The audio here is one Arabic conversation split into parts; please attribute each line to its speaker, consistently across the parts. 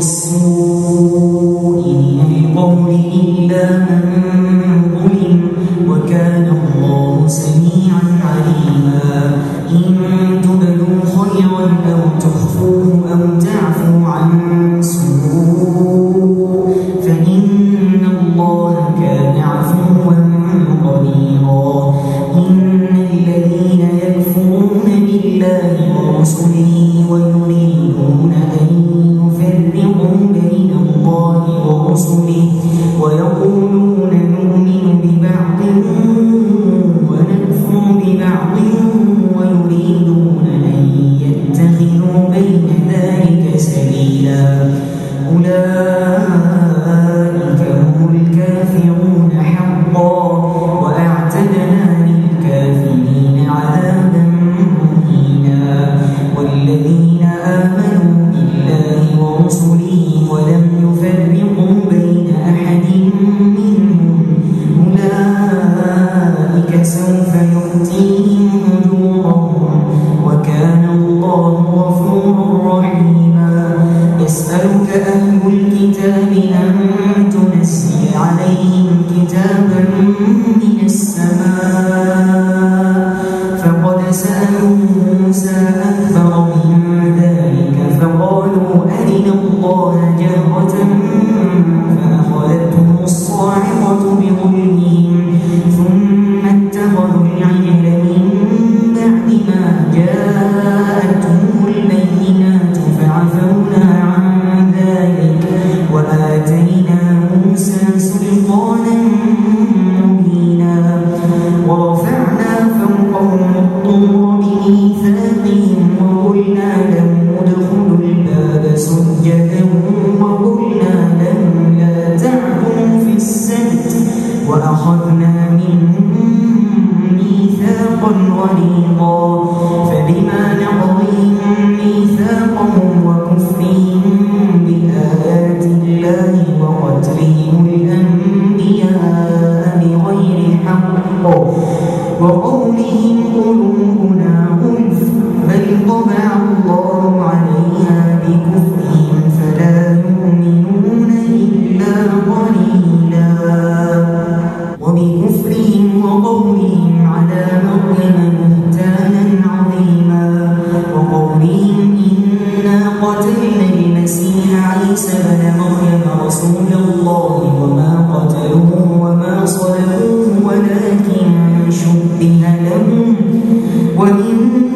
Speaker 1: السوء بقوله لا الكتاب أن تنزل عليهم كتابا من غليظا ابن مريم رسول الله وما قتلوه وما صلبوه ولكن شبه لهم. ومن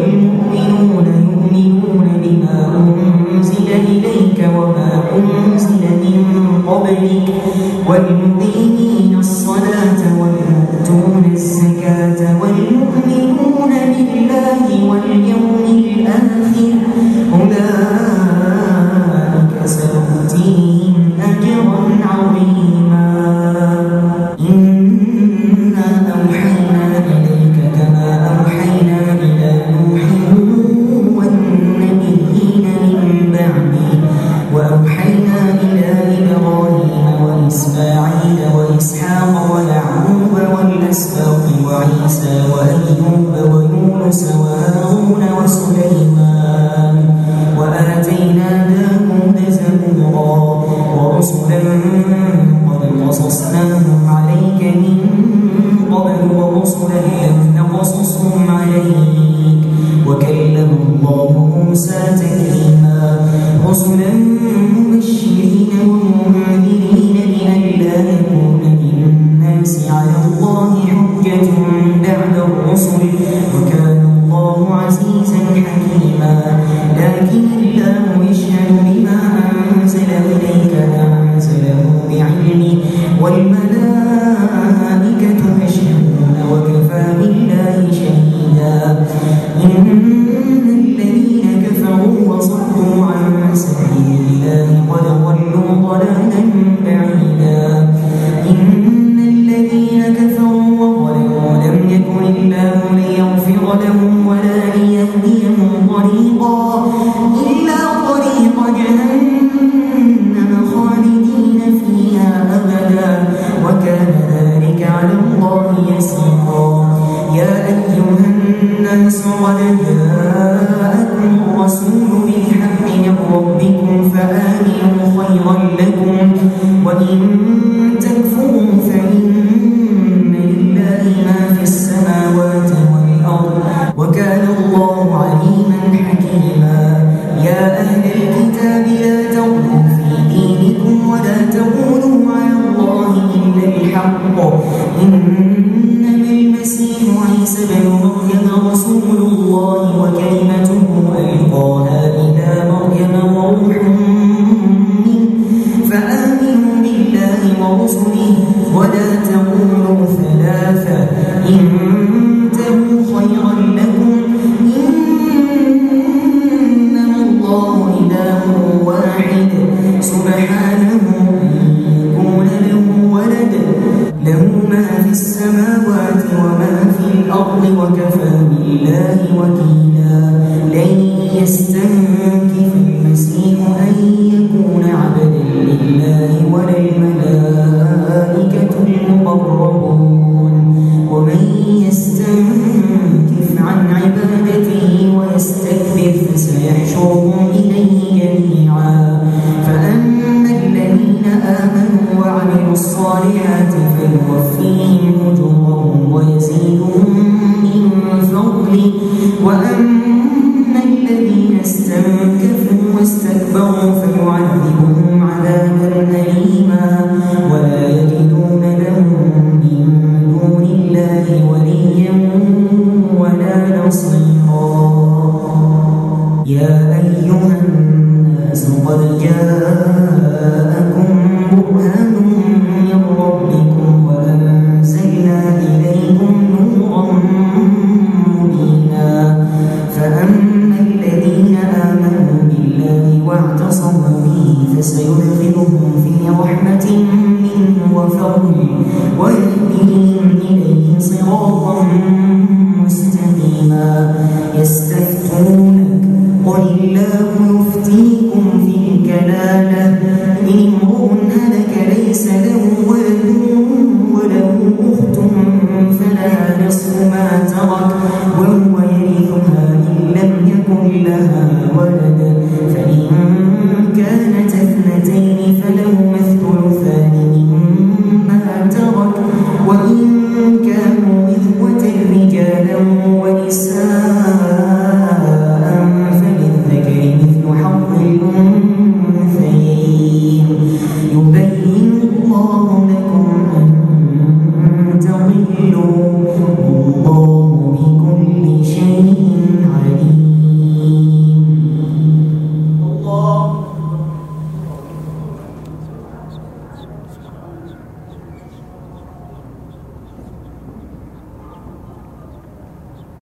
Speaker 1: والمؤمنون يؤمنون بما أنزل إليك وما أنزل من قبلك والمؤمنون وإسماعيل وإسحاق ويعقوب والأسباط وعيسى وأيوب ويونس وهارون وسليمان وآتينا داود زبورا ورسلا قد قصصناهم Amen. مغربهم ولا ليهديهم طريقا إلا طريق جهنم خالدين فيها أبدا. وكان ذلك على الله يسيرا. يا أيها الناس قد محمدا هو رسول الله وكلمته ألقاها إلى مريم وروح منه. فآمنوا بالله ورسله ولا تقولوا ثلاثة. انتهوا خيرا لكم. إنما الله إله واحد. سبحانه يكون له ولد. له ما في السماوات وما في الأرض وكفى بالله وكيلا. لن يستهل يا أيها الناس قد جاءت